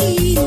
You.